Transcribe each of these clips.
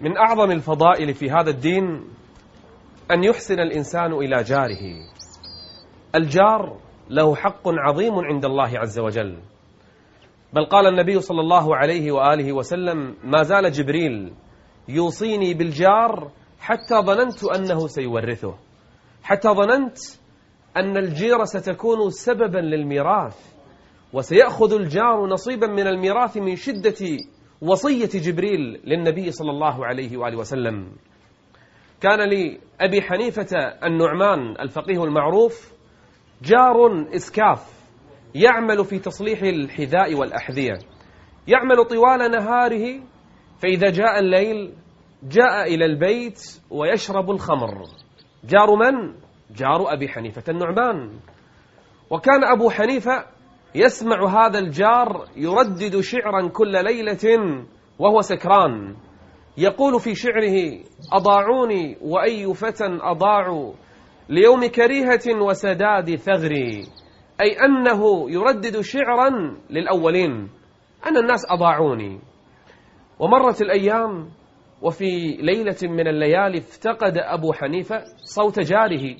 من أعظم الفضائل في هذا الدين أن يحسن الإنسان إلى جاره. الجار له حق عظيم عند الله عز وجل. بل قال النبي صلى الله عليه وآله وسلم ما زال جبريل يوصيني بالجار حتى ظننت أنه سيورثه. حتى ظننت أن الجيرة ستكون سببا للميراث. وسيأخذ الجار نصيبا من الميراث من شدة وصية جبريل للنبي صلى الله عليه وآله وسلم. كان لأبي حنيفة النعمان الفقيه المعروف جار إسكاف يعمل في تصليح الحذاء والأحذية. يعمل طوال نهاره فإذا جاء الليل جاء إلى البيت ويشرب الخمر. جار من؟ جار أبي حنيفة النعمان. وكان أبو حنيفة يسمع هذا الجار يردد شعرا كل ليلة وهو سكران. يقول في شعره أضاعوني وأي فتى أضاعوا ليوم كريهة وسداد ثغري. أي أنه يردد شعرا للأولين. أن الناس أضاعوني. ومرت الأيام وفي ليلة من الليالي افتقد أبو حنيفة صوت جاره.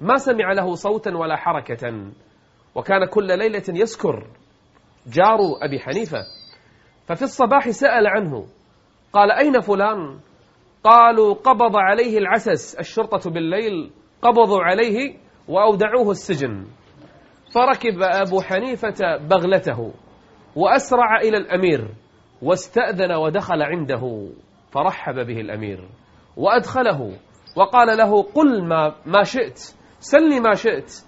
ما سمع له صوتا ولا حركة. وكان كل ليلة يسكر. جار أبي حنيفة. ففي الصباح سأل عنه. قال أين فلان؟ قالوا قبض عليه العسس الشرطة بالليل قبضوا عليه وأودعوه السجن. فركب أبو حنيفة بغلته وأسرع إلى الأمير واستأذن ودخل عنده. فرحب به الأمير وأدخله وقال له قل ما, ما شئت سلني ما شئت.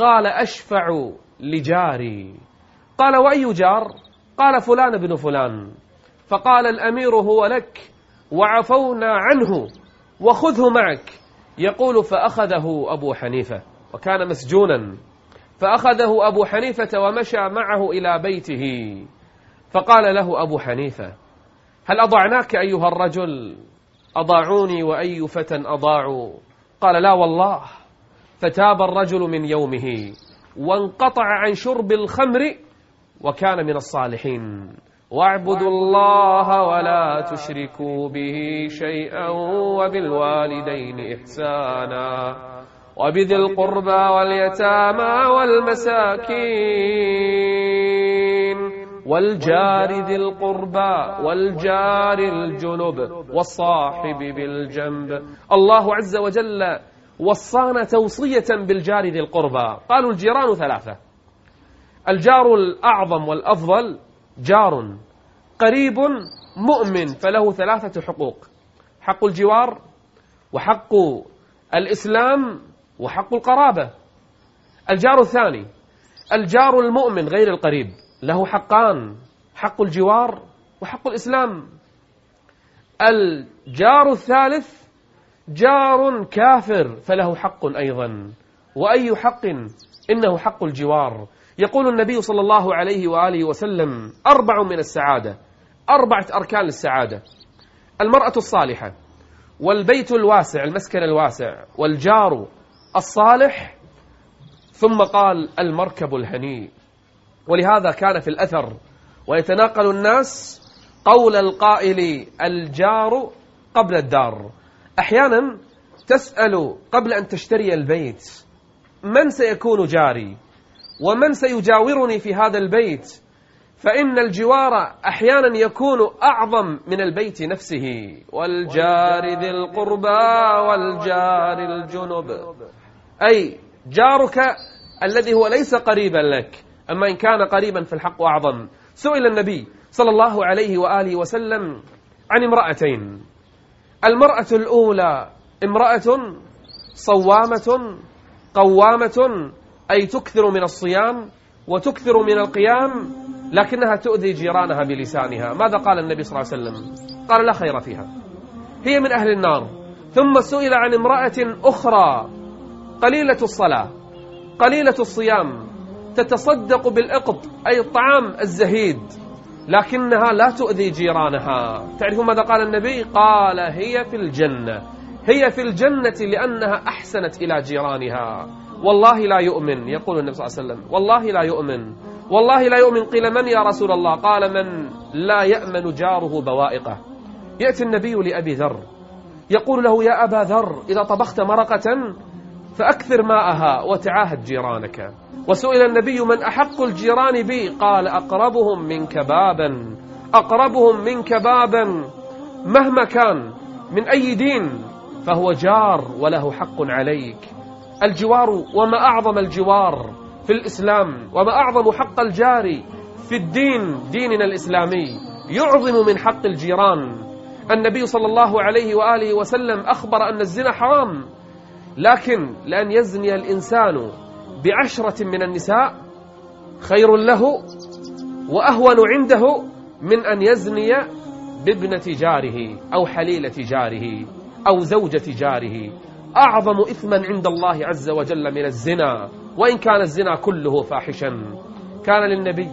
قال أشفع لجاري. قال وأي جار؟ قال فلان بن فلان. فقال الأمير هو لك وعفونا عنه وخذه معك. يقول فأخذه أبو حنيفة وكان مسجونا. فأخذه أبو حنيفة ومشى معه إلى بيته. فقال له أبو حنيفة هل أضعناك أيها الرجل؟ أضاعوني وأي فتى أضاعوا؟ قال لا والله. فتاب الرجل من يومه وانقطع عن شرب الخمر وكان من الصالحين. واعبدوا الله ولا تشركوا به شيئا وبالوالدين إحسانا. وبذي القربى واليتامى والمساكين. والجار ذي القربى والجار الجنب والصاحب بالجنب. الله عز وجل وصانا توصية بالجار ذي القربى. قالوا الجيران ثلاثة. الجار الأعظم والأفضل جار. قريب مؤمن فله ثلاثة حقوق. حق الجوار وحق الإسلام وحق القرابة. الجار الثاني الجار المؤمن غير القريب. له حقان حق الجوار وحق الإسلام. الجار الثالث جار كافر فله حق أيضا. وأي حق؟ إنه حق الجوار. يقول النبي صلى الله عليه وآله وسلم أربع من السعادة. أربعة أركان للسعادة. المرأة الصالحة والبيت الواسع المسكن الواسع والجار الصالح ثم قال المركب الهنيء. ولهذا كان في الأثر ويتناقل الناس قول القائل الجار قبل الدار. أحيانا تسأل قبل أن تشتري البيت من سيكون جاري؟ ومن سيجاورني في هذا البيت؟ فإن الجوار أحيانا يكون أعظم من البيت نفسه. والجار ذي القربى والجار الجنب. أي جارك الذي هو ليس قريبا لك أما إن كان قريبا فالحق أعظم. سئل النبي صلى الله عليه وآله وسلم عن امرأتين. المرأة الأولى امرأة صوامة قوامة أي تكثر من الصيام وتكثر من القيام لكنها تؤذي جيرانها بلسانها. ماذا قال النبي صلى الله عليه وسلم؟ قال لا خير فيها. هي من أهل النار. ثم سئل عن امرأة أخرى قليلة الصلاة قليلة الصيام تتصدق بالإقط أي الطعام الزهيد. لكنها لا تؤذي جيرانها. تعرفون ماذا قال النبي؟ قال هي في الجنة. هي في الجنة لأنها أحسنت إلى جيرانها. والله لا يؤمن. يقول النبي صلى الله عليه وسلم والله لا يؤمن. والله لا يؤمن. قيل من يا رسول الله؟ قال من لا يأمن جاره بوائقه. يأتي النبي لأبي ذر. يقول له يا أبا ذر إذا طبخت مرقة فأكثر ماءها وتعاهد جيرانك. وسئل النبي من أحق الجيران بي؟ قال أقربهم منك بابا. أقربهم منك بابا. مهما كان من أي دين فهو جار وله حق عليك. الجوار وما أعظم الجوار في الإسلام وما أعظم حق الجار في الدين ديننا الإسلامي. يعظم من حق الجيران. النبي صلى الله عليه وآله وسلم أخبر أن الزنا حرام. لكن لأن يزني الإنسان بعشرة من النساء خير له وأهون عنده من أن يزني بابنة جاره أو حليلة جاره أو زوجة جاره. أعظم إثما عند الله عز وجل من الزنا وإن كان الزنا كله فاحشا. كان للنبي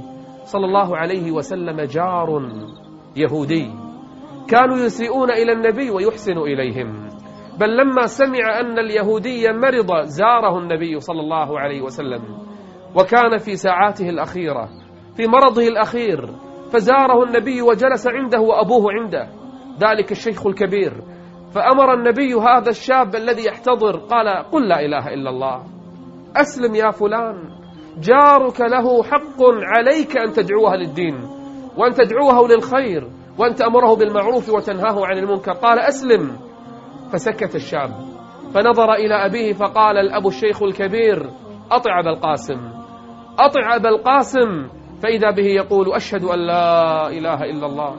صلى الله عليه وسلم جار يهودي. كانوا يسيئون إلى النبي ويحسن إليهم. بل لما سمع أن اليهودي مرض زاره النبي صلى الله عليه وسلم وكان في ساعاته الأخيرة في مرضه الأخير فزاره النبي وجلس عنده وأبوه عنده ذلك الشيخ الكبير. فأمر النبي هذا الشاب الذي يحتضر قال قل لا إله إلا الله أسلم يا فلان جارك له حق عليك أن تدعوها للدين وأن تدعوه للخير وأن تأمره بالمعروف وتنهاه عن المنكر. قال أسلم. فسكت الشاب. فنظر إلى أبيه فقال الأب الشيخ الكبير أطع أبا القاسم. أطع أبا القاسم فإذا به يقول أشهد أن لا إله إلا الله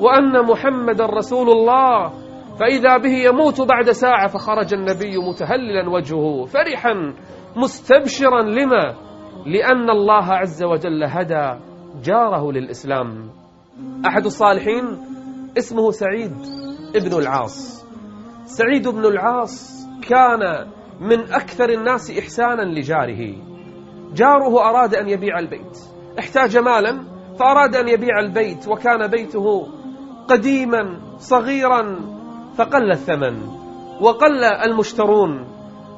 وأن محمد رسول الله. فإذا به يموت بعد ساعة فخرج النبي متهللا وجهه فرحا مستبشرا لما؟ لأن الله عز وجل هدى جاره للإسلام. أحد الصالحين اسمه سعيد ابن العاص. سعيد بن العاص كان من أكثر الناس إحسانا لجاره. جاره أراد أن يبيع البيت. احتاج مالا فأراد أن يبيع البيت وكان بيته قديما صغيرا فقل الثمن وقل المشترون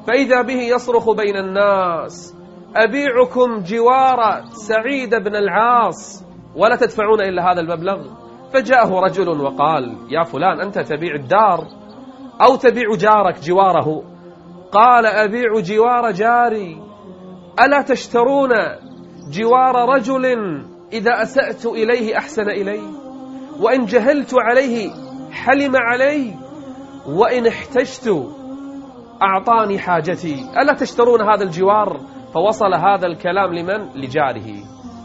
فإذا به يصرخ بين الناس أبيعكم جوار سعيد بن العاص ولا تدفعون إلا هذا المبلغ. فجاءه رجل وقال يا فلان أنت تبيع الدار. أو تبيع جارك جواره. قال أبيع جوار جاري. ألا تشترون جوار رجل إذا أسأت إليه أحسن إلي وإن جهلت عليه حلم علي وإن احتجت أعطاني حاجتي. ألا تشترون هذا الجوار؟ فوصل هذا الكلام لمن؟ لجاره.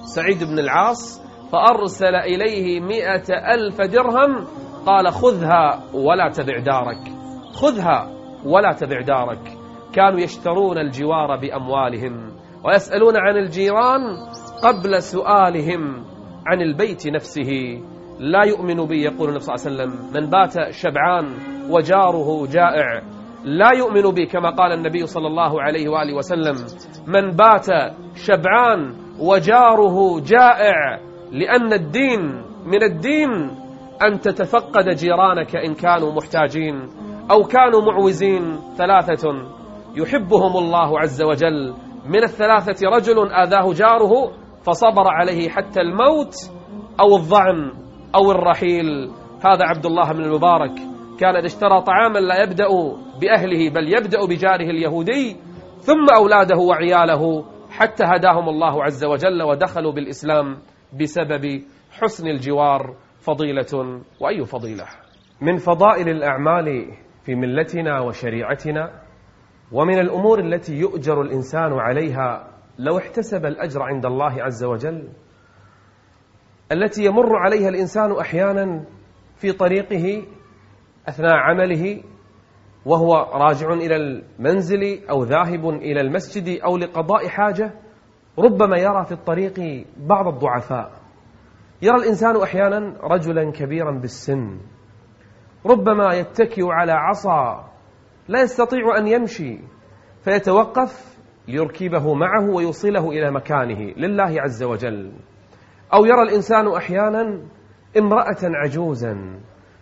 سعيد بن العاص. فأرسل إليه مئة ألف درهم. قال خذها ولا تبع دارك. خذها ولا تبع دارك. كانوا يشترون الجوار بأموالهم ويسألون عن الجيران قبل سؤالهم عن البيت نفسه. لا يؤمن بي يقول النبي صلى الله عليه وسلم من بات شبعان وجاره جائع. لا يؤمن بي كما قال النبي صلى الله عليه وآله وسلم من بات شبعان وجاره جائع. لأن الدين من الدين أن تتفقد جيرانك إن كانوا محتاجين. أو كانوا معوزين ثلاثة يحبهم الله عز وجل. من الثلاثة رجل آذاه جاره فصبر عليه حتى الموت أو الظعن أو الرحيل. هذا عبد الله بن المبارك. كان إذا اشترى طعاما لا يبدأ بأهله بل يبدأ بجاره اليهودي ثم أولاده وعياله حتى هداهم الله عز وجل ودخلوا بالإسلام بسبب حسن الجوار فضيلة. وأي فضيلة؟ من فضائل الأعمال في ملتنا وشريعتنا ومن الأمور التي يؤجر الإنسان عليها لو احتسب الأجر عند الله عز وجل التي يمر عليها الإنسان أحيانا في طريقه أثناء عمله وهو راجع إلى المنزل أو ذاهب إلى المسجد أو لقضاء حاجة ربما يرى في الطريق بعض الضعفاء. يرى الإنسان أحيانا رجلا كبيرا بالسن. ربما يتكئ على عصا لا يستطيع أن يمشي فيتوقف ليركبه معه ويوصله إلى مكانه لله عز وجل. أو يرى الإنسان أحيانا امرأة عجوزا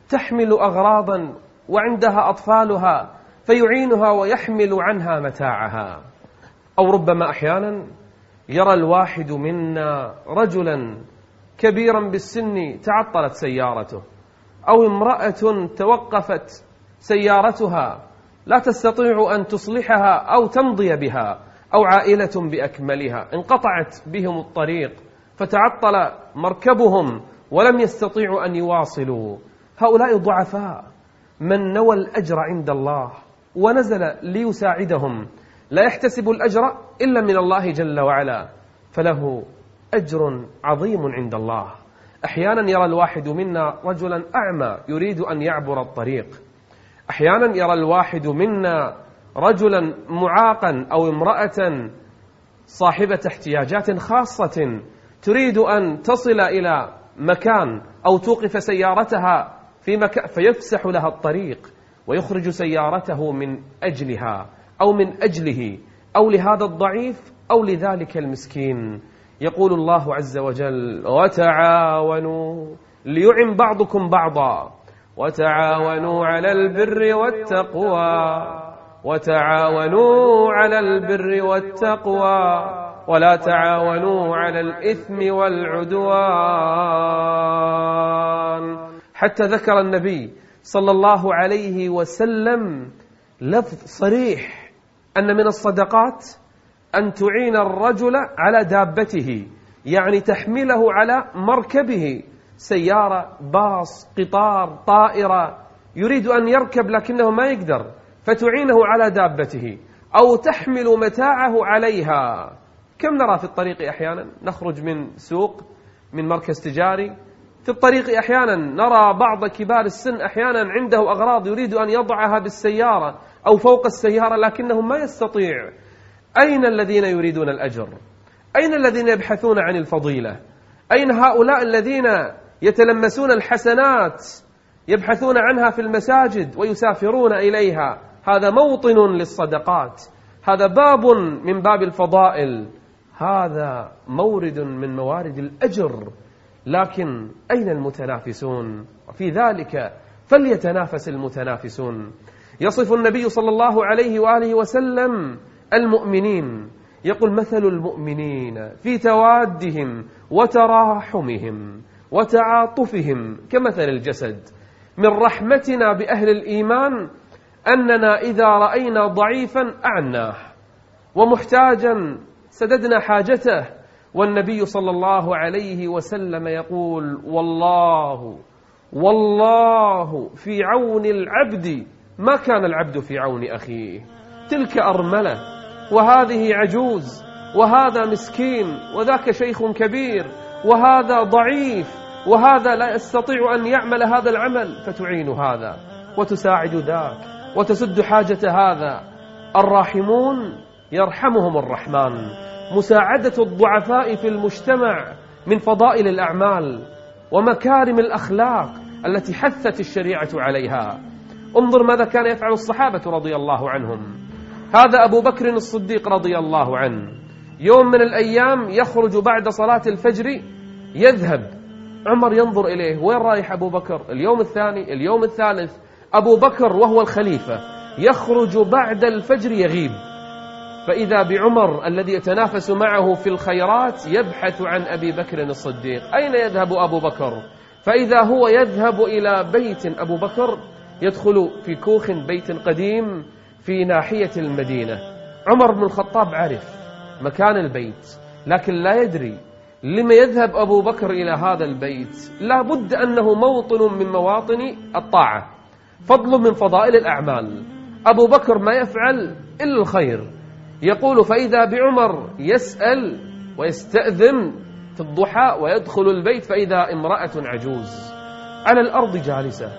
تحمل أغراضا وعندها أطفالها فيعينها ويحمل عنها متاعها. أو ربما أحيانا يرى الواحد منا رجلا كبيرا بالسن تعطلت سيارته. أو امرأة توقفت سيارتها لا تستطيع أن تصلحها أو تمضي بها أو عائلة بأكملها. انقطعت بهم الطريق فتعطل مركبهم ولم يستطيعوا أن يواصلوا. هؤلاء ضعفاء من نوى الأجر عند الله ونزل ليساعدهم. لا يحتسب الأجر إلا من الله جل وعلا فله أجر عظيم عند الله. أحيانا يرى الواحد منا رجلا أعمى يريد أن يعبر الطريق. أحيانا يرى الواحد منا رجلا معاقا أو امرأة صاحبة احتياجات خاصة تريد أن تصل إلى مكان أو توقف سيارتها في مكان فيفسح لها الطريق ويخرج سيارته من أجلها أو من أجله أو لهذا الضعيف أو لذلك المسكين. يقول الله عز وجل وتعاونوا ليعن بعضكم بعضا وتعاونوا على البر والتقوى وتعاونوا على البر والتقوى ولا تعاونوا على الإثم والعدوان. حتى ذكر النبي صلى الله عليه وسلم لفظ صريح أن من الصدقات أن تعين الرجل على دابته يعني تحمله على مركبه. سيارة باص قطار طائرة يريد أن يركب لكنه ما يقدر فتعينه على دابته أو تحمل متاعه عليها. كم نرى في الطريق أحيانا؟ نخرج من سوق من مركز تجاري. في الطريق أحيانا نرى بعض كبار السن أحيانا عنده أغراض يريد أن يضعها بالسيارة أو فوق السيارة لكنه ما يستطيع. أين الذين يريدون الأجر؟ أين الذين يبحثون عن الفضيلة؟ أين هؤلاء الذين يتلمسون الحسنات يبحثون عنها في المساجد ويسافرون إليها؟ هذا موطن للصدقات. هذا باب من باب الفضائل. هذا مورد من موارد الأجر. لكن أين المتنافسون؟ في ذلك فليتنافس المتنافسون. يصف النبي صلى الله عليه وآله وسلم المؤمنين. يقول مثل المؤمنين في توادهم وتراحمهم وتعاطفهم كمثل الجسد. من رحمتنا بأهل الإيمان أننا إذا رأينا ضعيفا أعناه ومحتاجا سددنا حاجته. والنبي صلى الله عليه وسلم يقول والله والله في عون العبد ما كان العبد في عون أخيه. تلك أرملة. وهذه عجوز وهذا مسكين وذاك شيخ كبير وهذا ضعيف وهذا لا يستطيع أن يعمل هذا العمل فتعين هذا وتساعد ذاك وتسد حاجة هذا. الراحمون يرحمهم الرحمن. مساعدة الضعفاء في المجتمع من فضائل الأعمال ومكارم الأخلاق التي حثت الشريعة عليها. انظر ماذا كان يفعل الصحابة رضي الله عنهم. هذا أبو بكر الصديق رضي الله عنه. يوم من الأيام يخرج بعد صلاة الفجر يذهب. عمر ينظر إليه. وين رايح أبو بكر؟ اليوم الثاني اليوم الثالث. أبو بكر وهو الخليفة. يخرج بعد الفجر يغيب. فإذا بعمر الذي يتنافس معه في الخيرات يبحث عن أبي بكر الصديق. أين يذهب أبو بكر؟ فإذا هو يذهب إلى بيت أبو بكر يدخل في كوخ بيت قديم. في ناحية المدينة. عمر بن الخطاب عرف مكان البيت لكن لا يدري لما يذهب أبو بكر إلى هذا البيت. لا بد أنه موطن من مواطن الطاعة فضل من فضائل الأعمال. أبو بكر ما يفعل إلا الخير. يقول فإذا بعمر يسأل ويستأذن في الضحى ويدخل البيت فإذا امرأة عجوز على الأرض جالسة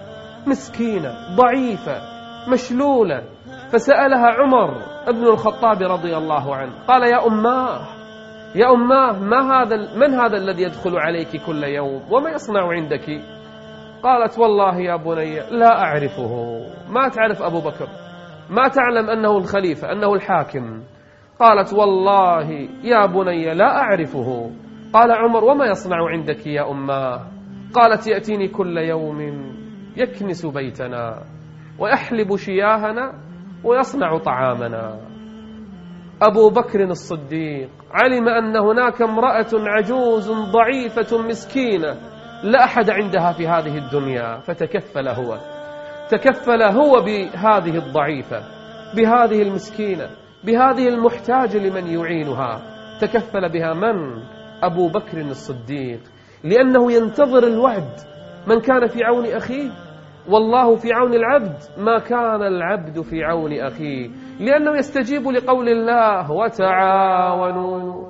مسكينة ضعيفة مشلولة فسألها عمر ابن الخطاب رضي الله عنه. قال يا أماه يا أماه ما هذا من هذا الذي يدخل عليك كل يوم وما يصنع عندك؟ قالت والله يا بني لا أعرفه. ما تعرف أبو بكر؟ ما تعلم أنه الخليفة أنه الحاكم. قالت والله يا بني لا أعرفه. قال عمر وما يصنع عندك يا أماه قالت يأتيني كل يوم يكنس بيتنا ويحلب شياهنا ويصنع طعامنا. أبو بكر الصديق علم أن هناك امرأة عجوز ضعيفة مسكينة لا أحد عندها في هذه الدنيا فتكفل هو. تكفل هو بهذه الضعيفة بهذه المسكينة بهذه المحتاجة لمن يعينها. تكفل بها من؟ أبو بكر الصديق لأنه ينتظر الوعد من كان في عون أخيه. والله في عون العبد ما كان العبد في عون أخيه لأنه يستجيب لقول الله وتعاونوا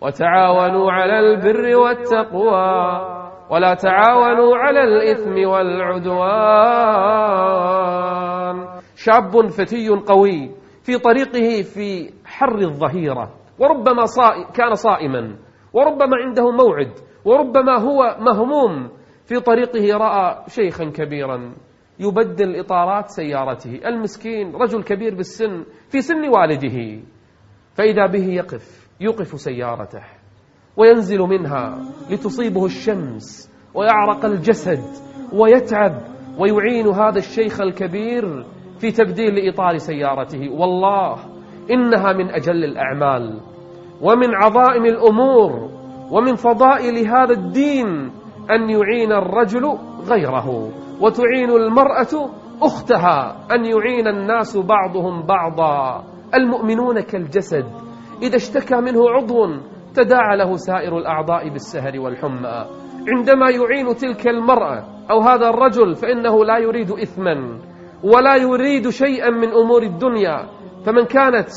وتعاونوا على البر والتقوى ولا تعاونوا على الإثم والعدوان. شاب فتي قوي في طريقه في حر الظهيرة وربما صائم كان صائما وربما عنده موعد وربما هو مهموم في طريقه رأى شيخا كبيرا يبدل إطارات سيارته. المسكين رجل كبير بالسن في سن والده. فإذا به يقف يقف سيارته وينزل منها لتصيبه الشمس ويعرق الجسد ويتعب ويعين هذا الشيخ الكبير في تبديل إطار سيارته. والله إنها من أجل الأعمال ومن عظائم الأمور ومن فضائل هذا الدين أن يعين الرجل غيره وتعين المرأة أختها أن يعين الناس بعضهم بعضا. المؤمنون كالجسد إذا اشتكى منه عضو تداعى له سائر الأعضاء بالسهر والحمى. عندما يعين تلك المرأة أو هذا الرجل فإنه لا يريد إثما ولا يريد شيئا من أمور الدنيا. فمن كانت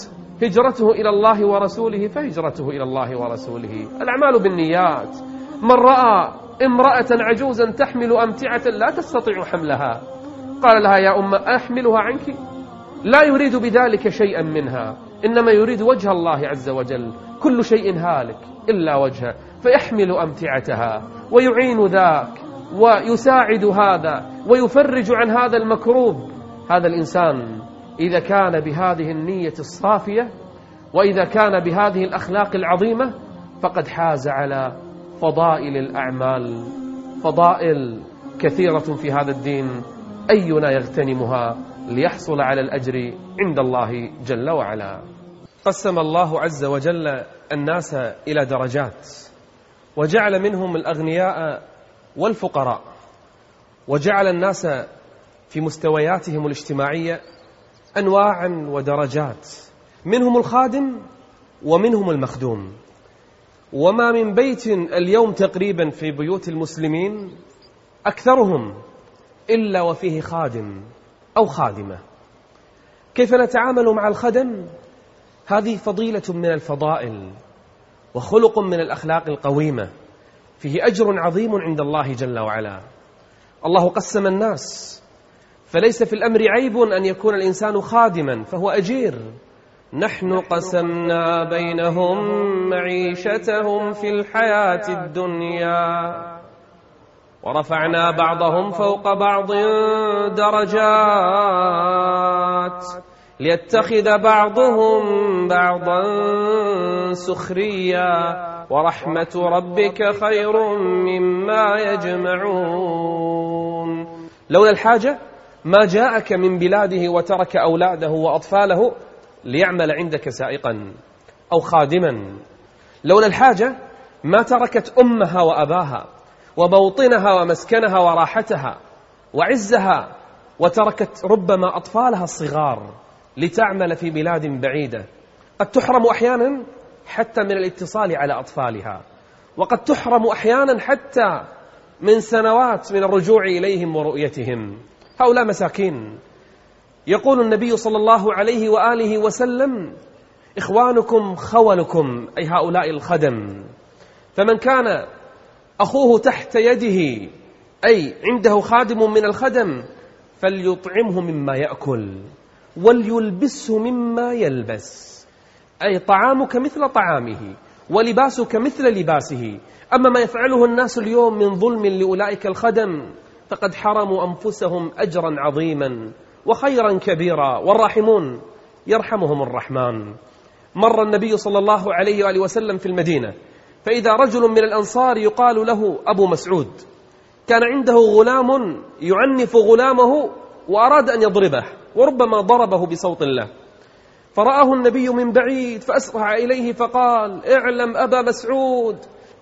هجرته إلى الله ورسوله فهجرته إلى الله ورسوله. الأعمال بالنيات. من رأى امرأة عجوزا تحمل أمتعة لا تستطيع حملها. قال لها يا أم أحملها عنك؟ لا يريد بذلك شيئا منها. إنما يريد وجه الله عز وجل. كل شيء هالك إلا وجهه. فيحمل أمتعتها. ويعين ذاك. ويساعد هذا. ويفرج عن هذا المكروب. هذا الإنسان إذا كان بهذه النية الصافية وإذا كان بهذه الأخلاق العظيمة فقد حاز على فضائل الأعمال فضائل كثيرة في هذا الدين أينا يغتنمها ليحصل على الأجر عند الله جل وعلا. قسم الله عز وجل الناس إلى درجات وجعل منهم الأغنياء والفقراء وجعل الناس في مستوياتهم الاجتماعية أنواعا ودرجات منهم الخادم ومنهم المخدوم. وما من بيت اليوم تقريبا في بيوت المسلمين أكثرهم إلا وفيه خادم أو خادمة. كيف نتعامل مع الخدم؟ هذه فضيلة من الفضائل وخلق من الأخلاق القويمة. فيه أجر عظيم عند الله جل وعلا. الله قسم الناس. فليس في الأمر عيب أن يكون الإنسان خادما فهو أجير. نحن قسمنا بينهم معيشتهم في الحياة الدنيا. ورفعنا بعضهم فوق بعض درجات. ليتخذ بعضهم بعضا سخريا. ورحمة ربك خير مما يجمعون. لولا الحاجة ما جاءك من بلاده وترك أولاده وأطفاله ليعمل عندك سائقا أو خادما. لولا الحاجة ما تركت أمها وأباها وموطنها ومسكنها وراحتها وعزها وتركت ربما أطفالها الصغار لتعمل في بلاد بعيدة. قد تحرم أحيانا حتى من الاتصال على أطفالها وقد تحرم أحيانا حتى من سنوات من الرجوع إليهم ورؤيتهم. هؤلاء مساكين. يقول النبي صلى الله عليه وآله وسلم إخوانكم خولكم أي هؤلاء الخدم فمن كان أخوه تحت يده أي عنده خادم من الخدم فليطعمه مما يأكل وليلبسه مما يلبس أي طعامك مثل طعامه ولباسك مثل لباسه أما ما يفعله الناس اليوم من ظلم لأولئك الخدم فقد حرموا أنفسهم أجرا عظيما وخيرا كبيرا والراحمون يرحمهم الرحمن. مر النبي صلى الله عليه وآله وسلم في المدينة فإذا رجل من الأنصار يقال له أبو مسعود. كان عنده غلام يعنف غلامه وأراد أن يضربه وربما ضربه بصوت الله. فرآه النبي من بعيد فأسرع إليه فقال اعلم أبا مسعود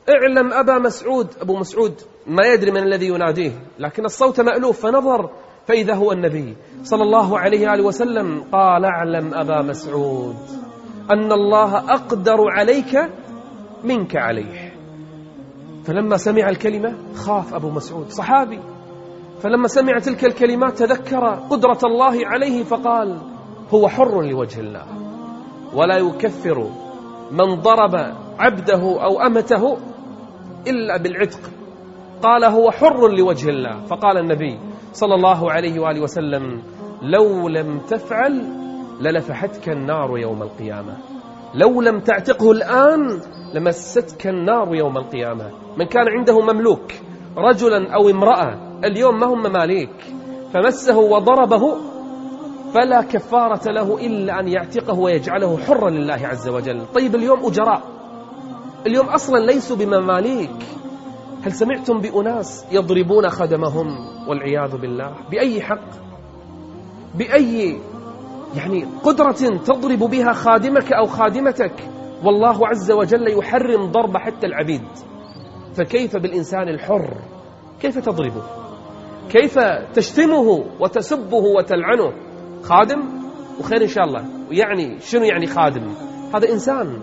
اعلم أبا مسعود. أبو مسعود ما يدري من الذي يناديه لكن الصوت مألوف فنظر فإذا هو النبي صلى الله عليه وآله وسلم قال اعلم أبا مسعود أن الله أقدر عليك منك عليه. فلما سمع الكلمة خاف أبو مسعود صحابي. فلما سمع تلك الكلمات تذكر قدرة الله عليه فقال هو حر لوجه الله. ولا يكفر من ضرب عبده أو أمته إلا بالعتق. قال هو حر لوجه الله. فقال النبي صلى الله عليه وآله وسلم لو لم تفعل للفحتك النار يوم القيامة لو لم تعتقه الآن لمستك النار يوم القيامة من كان عنده مملوك رجلا أو امرأة اليوم ما هم مماليك فمسه وضربه فلا كفارة له إلا أن يعتقه ويجعله حرا لله عز وجل طيب اليوم أجراء اليوم أصلا ليسوا بمماليك هل سمعتم بأناس يضربون خدمهم والعياذ بالله؟ بأي حق؟ بأي يعني قدرة تضرب بها خادمك أو خادمتك؟ والله عز وجل يحرم ضرب حتى العبيد. فكيف بالإنسان الحر؟ كيف تضربه؟ كيف تشتمه وتسبه وتلعنه؟ خادم؟ وخير إن شاء الله. ويعني شنو يعني خادم؟ هذا إنسان.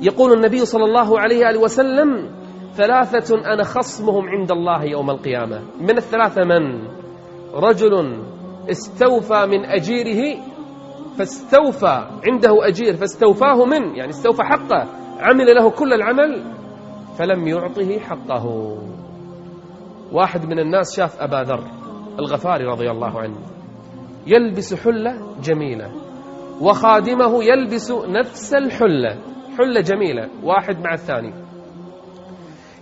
يقول النبي صلى الله عليه وآله وسلم ثلاثة أنا خصمهم عند الله يوم القيامة. من الثلاثة من؟ رجل استوفى من أجيره فاستوفى عنده أجير فاستوفاه من يعني استوفى حقه عمل له كل العمل فلم يعطه حقه. واحد من الناس شاف أبا ذر الغفاري رضي الله عنه يلبس حلة جميلة وخادمه يلبس نفس الحلة حلة جميلة واحد مع الثاني.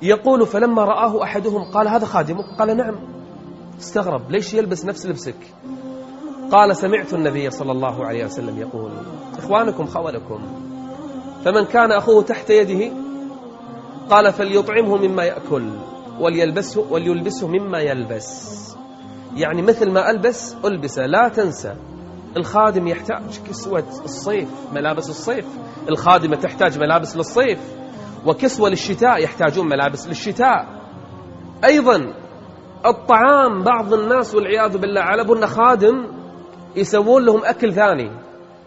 يقول فلما رآه أحدهم قال هذا خادمك قال نعم. استغرب. ليش يلبس نفس لبسك؟ قال سمعت النبي صلى الله عليه وسلم يقول إخوانكم خولكم. فمن كان أخوه تحت يده؟ قال فليطعمه مما يأكل وليلبسه, وليلبسه مما يلبس. يعني مثل ما ألبس ألبسه لا تنسى. الخادم يحتاج كسوة الصيف ملابس الصيف. الخادمة تحتاج ملابس للصيف. وكسوة للشتاء يحتاجون ملابس للشتاء. أيضا الطعام بعض الناس والعياذ بالله على أبونا خادم يسوون لهم أكل ثاني.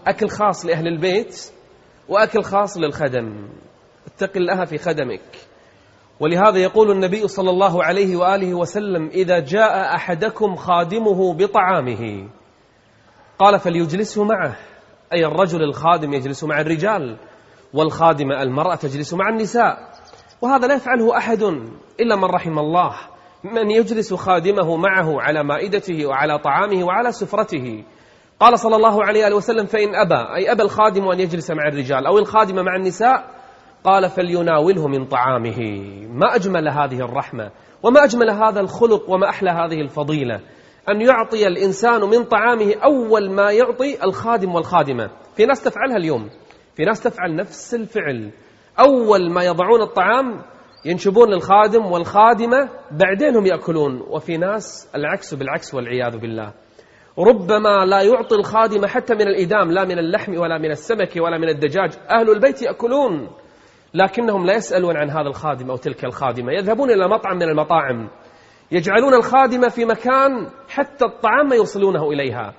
أكل خاص لأهل البيت وأكل خاص للخدم. اتق الله في خدمك. ولهذا يقول النبي صلى الله عليه وآله وسلم إذا جاء أحدكم خادمه بطعامه قال فليجلسه معه. أي الرجل الخادم يجلس مع الرجال. والخادمة المرأة تجلس مع النساء. وهذا لا يفعله أحد إلا من رحم الله. من يجلس خادمه معه على مائدته وعلى طعامه وعلى سفرته. قال صلى الله عليه وسلم فإن أبى أي أبى الخادم أن يجلس مع الرجال أو الخادمة مع النساء قال فليناوله من طعامه. ما أجمل هذه الرحمة وما أجمل هذا الخلق وما أحلى هذه الفضيلة. أن يعطي الإنسان من طعامه أول ما يعطي الخادم والخادمة. في ناس تفعلها اليوم. في ناس تفعل نفس الفعل. أول ما يضعون الطعام ينشبون للخادم والخادمة بعدين هم يأكلون. وفي ناس العكس بالعكس والعياذ بالله. ربما لا يعطي الخادم حتى من الإدام لا من اللحم ولا من السمك ولا من الدجاج. أهل البيت يأكلون لكنهم لا يسألون عن هذا الخادم أو تلك الخادمة. يذهبون إلى مطعم من المطاعم. يجعلون الخادمة في مكان حتى الطعام ما يوصلونه إليها.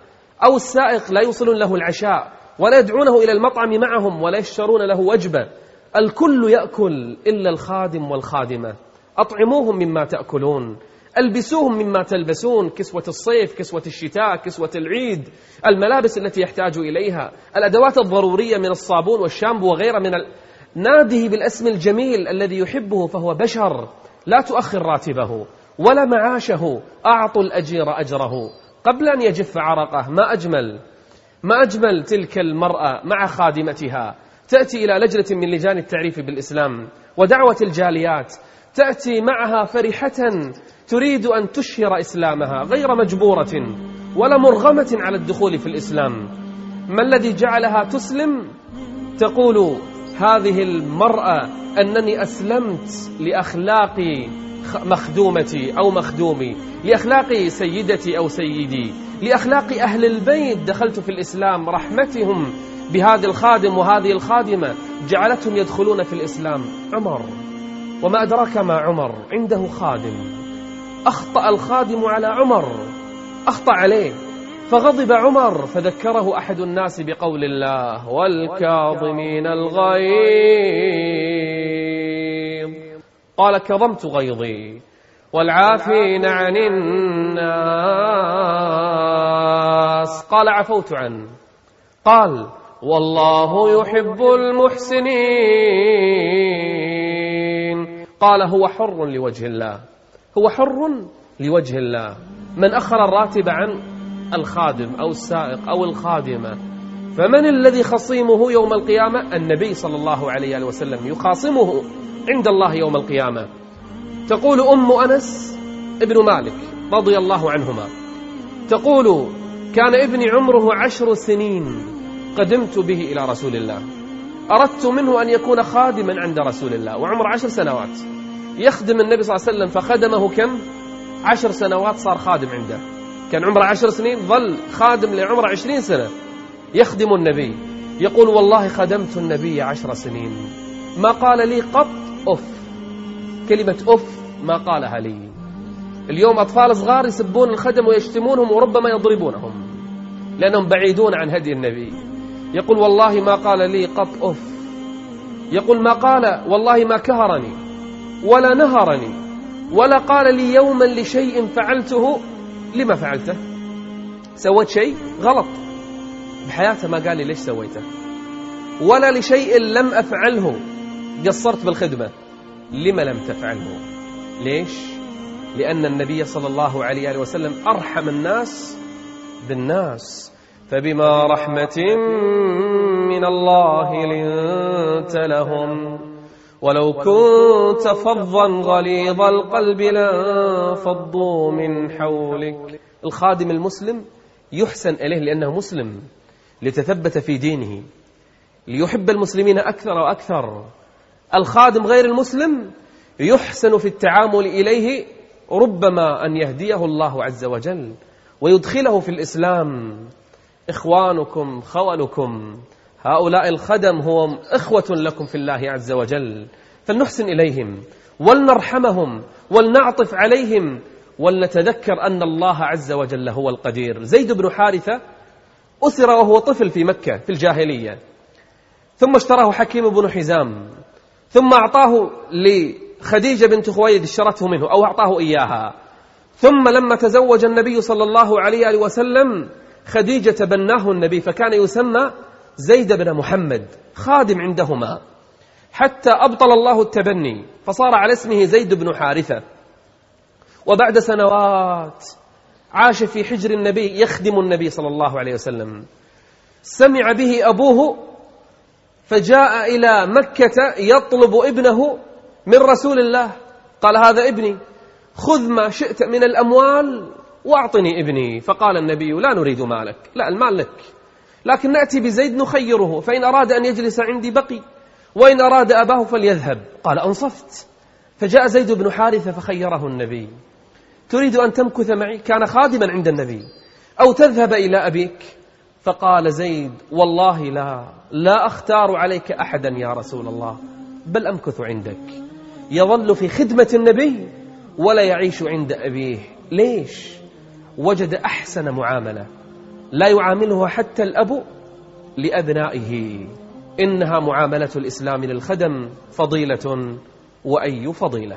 أو السائق لا يوصلون له العشاء. ولا يدعونه إلى المطعم معهم ولا يشترون له وجبة الكل يأكل إلا الخادم والخادمة. أطعموهم مما تأكلون. ألبسوهم مما تلبسون. كسوة الصيف كسوة الشتاء كسوة العيد. الملابس التي يحتاج إليها. الأدوات الضرورية من الصابون والشامبو وغيرها من ال... ناده بالاسم الجميل الذي يحبه فهو بشر. لا تؤخر راتبه ولا معاشه. أعطوا الأجير أجره. قبل أن يجف عرقه ما أجمل. ما أجمل تلك المرأة مع خادمتها؟ تأتي إلى لجنة من لجان التعريف بالإسلام ودعوة الجاليات. تأتي معها فرحة تريد أن تشهر إسلامها غير مجبورة ولا مرغمة على الدخول في الإسلام. ما الذي جعلها تسلم؟ تقول هذه المرأة أنني أسلمت لأخلاقي مخدومتي أو مخدومي لأخلاق سيدتي أو سيدي لأخلاق أهل البيت. دخلت في الإسلام رحمتهم بهذا الخادم وهذه الخادمة جعلتهم يدخلون في الإسلام. عمر وما أدراك ما عمر عنده خادم. أخطأ الخادم على عمر أخطأ عليه. فغضب عمر فذكره أحد الناس بقول الله والكاظمين الغيظ. قال كظمت غيظي والعافين عن الناس. قال عفوت عنه. قال والله يحب المحسنين. قال هو حر لوجه الله. هو حر لوجه الله. من أخر الراتب عن الخادم أو السائق أو الخادمة. فمن الذي خصيمه يوم القيامة؟ النبي صلى الله عليه وسلم. يخاصمه. عند الله يوم القيامة. تقول أم أنس ابن مالك رضي الله عنهما. تقول كان ابني عمره عشر سنين قدمت به إلى رسول الله. أردت منه أن يكون خادما عند رسول الله وعمر عشر سنوات. يخدم النبي صلى الله عليه وسلم فخدمه كم؟ عشر سنوات صار خادم عنده. كان عمره عشر سنين ظل خادم لعمره عشرين سنة. يخدم النبي. يقول والله خدمت النبي عشر سنين. ما قال لي قط اف كلمة اف ما قالها لي. اليوم أطفال صغار يسبون الخدم ويشتمونهم وربما يضربونهم لأنهم بعيدون عن هدي النبي. يقول والله ما قال لي قط اف يقول ما قال والله ما كهرني ولا نهرني ولا قال لي يوما لشيء فعلته. لما فعلته؟ سويت شيء؟ غلط. بحياته ما قال لي ليش سويته؟ ولا لشيء لم أفعله. قصرت بالخدمة. لما لم تفعله؟ ليش؟ لأن النبي صلى الله عليه وسلم أرحم الناس بالناس. فبما رحمة من الله لنت لهم. ولو كنت فظا غليظ القلب لانفضوا من حولك. الخادم المسلم يحسن إليه لأنه مسلم لتثبت في دينه. ليحب المسلمين أكثر وأكثر. الخادم غير المسلم يحسن في التعامل إليه ربما أن يهديه الله عز وجل ويدخله في الإسلام. إخوانكم خولكم هؤلاء الخدم هم إخوة لكم في الله عز وجل. فلنحسن إليهم ولنرحمهم ولنعطف عليهم ولنتذكر أن الله عز وجل هو القدير. زيد بن حارثة أسر وهو طفل في مكة في الجاهلية. ثم اشتراه حكيم بن حزام. ثم أعطاه لخديجة بنت خويلد اشترته منه أو أعطاه إياها. ثم لما تزوج النبي صلى الله عليه وسلم خديجة بناه النبي فكان يسمى زيد بن محمد خادم عندهما. حتى أبطل الله التبني فصار على اسمه زيد بن حارثة. وبعد سنوات عاش في حجر النبي يخدم النبي صلى الله عليه وسلم. سمع به أبوه فجاء إلى مكة يطلب ابنه من رسول الله. قال هذا ابني خذ ما شئت من الأموال وأعطني ابني. فقال النبي لا نريد مالك لا المال لك. لكن نأتي بزيد نخيره فإن أراد أن يجلس عندي بقي وإن أراد أباه فليذهب. قال أنصفت. فجاء زيد بن حارثة فخيره النبي. تريد أن تمكث معي؟ كان خادما عند النبي. أو تذهب إلى أبيك. فقال زيد والله لا لا أختار عليك أحدا يا رسول الله بل أمكث عندك. يظل في خدمة النبي ولا يعيش عند أبيه. ليش؟ وجد أحسن معاملة. لا يعامله حتى الأب لأبنائه. إنها معاملة الإسلام للخدم فضيلة وأي فضيلة.